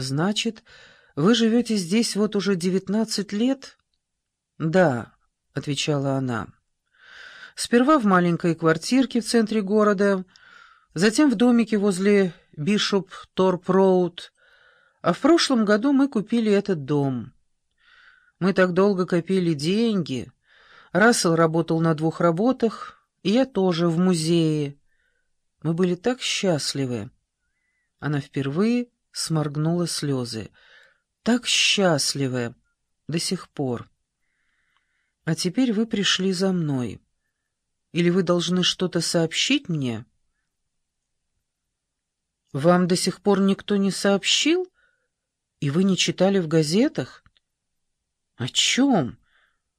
«Значит, вы живете здесь вот уже девятнадцать лет?» «Да», — отвечала она. «Сперва в маленькой квартирке в центре города, затем в домике возле Бишоп Торп Роуд, а в прошлом году мы купили этот дом. Мы так долго копили деньги. Рассел работал на двух работах, и я тоже в музее. Мы были так счастливы». Она впервые сморгнула слезы. «Так счастливы до сих пор. А теперь вы пришли за мной. Или вы должны что-то сообщить мне?» «Вам до сих пор никто не сообщил? И вы не читали в газетах?» «О чем?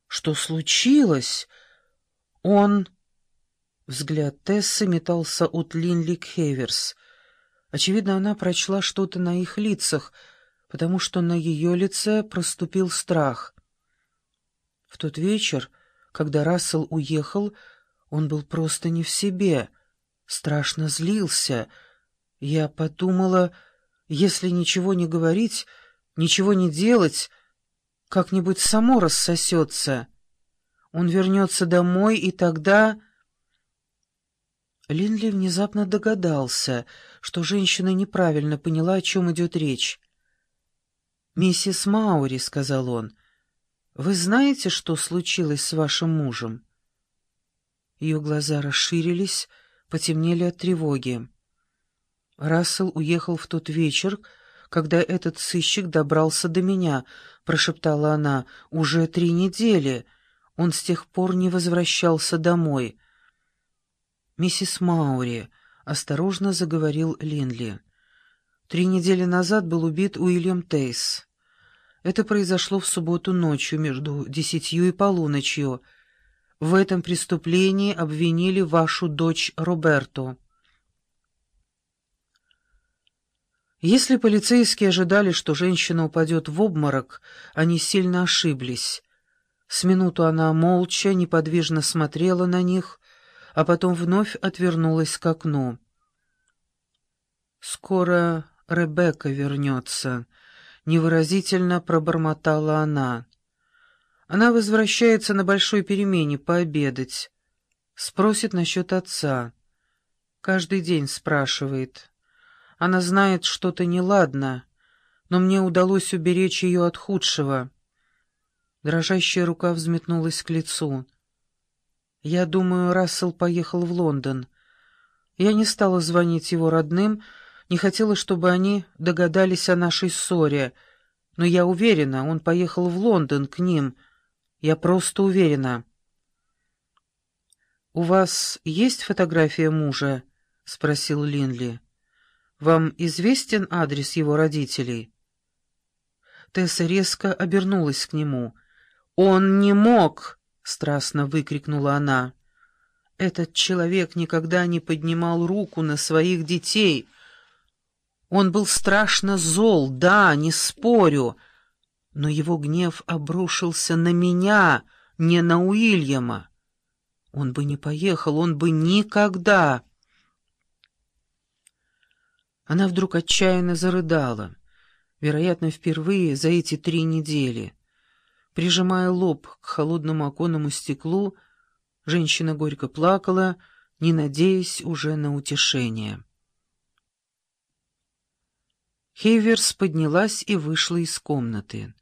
Что случилось? Он...» Взгляд Тессы метался от Линли к Хеверс. Очевидно, она прочла что-то на их лицах, потому что на ее лице проступил страх. В тот вечер, когда Рассел уехал, он был просто не в себе, страшно злился. Я подумала, если ничего не говорить, ничего не делать, как-нибудь само рассосется. Он вернется домой, и тогда... Линли внезапно догадался, что женщина неправильно поняла, о чем идет речь. «Миссис Маури», — сказал он, — «вы знаете, что случилось с вашим мужем?» Ее глаза расширились, потемнели от тревоги. «Рассел уехал в тот вечер, когда этот сыщик добрался до меня», — прошептала она, — «уже три недели. Он с тех пор не возвращался домой». «Миссис Маури», — осторожно заговорил Линли. «Три недели назад был убит Уильям Тейс. Это произошло в субботу ночью между десятью и полуночью. В этом преступлении обвинили вашу дочь Роберту». Если полицейские ожидали, что женщина упадет в обморок, они сильно ошиблись. С минуту она молча, неподвижно смотрела на них, а потом вновь отвернулась к окну. «Скоро Ребекка вернется», — невыразительно пробормотала она. «Она возвращается на большой перемене пообедать. Спросит насчет отца. Каждый день спрашивает. Она знает что-то неладно, но мне удалось уберечь ее от худшего». Дрожащая рука взметнулась к лицу. Я думаю, Рассел поехал в Лондон. Я не стала звонить его родным, не хотела, чтобы они догадались о нашей ссоре. Но я уверена, он поехал в Лондон к ним. Я просто уверена. «У вас есть фотография мужа?» — спросил Линли. «Вам известен адрес его родителей?» Тесса резко обернулась к нему. «Он не мог!» — страстно выкрикнула она. «Этот человек никогда не поднимал руку на своих детей. Он был страшно зол, да, не спорю, но его гнев обрушился на меня, не на Уильяма. Он бы не поехал, он бы никогда...» Она вдруг отчаянно зарыдала, вероятно, впервые за эти три недели. Прижимая лоб к холодному оконному стеклу, женщина горько плакала, не надеясь уже на утешение. Хейверс поднялась и вышла из комнаты.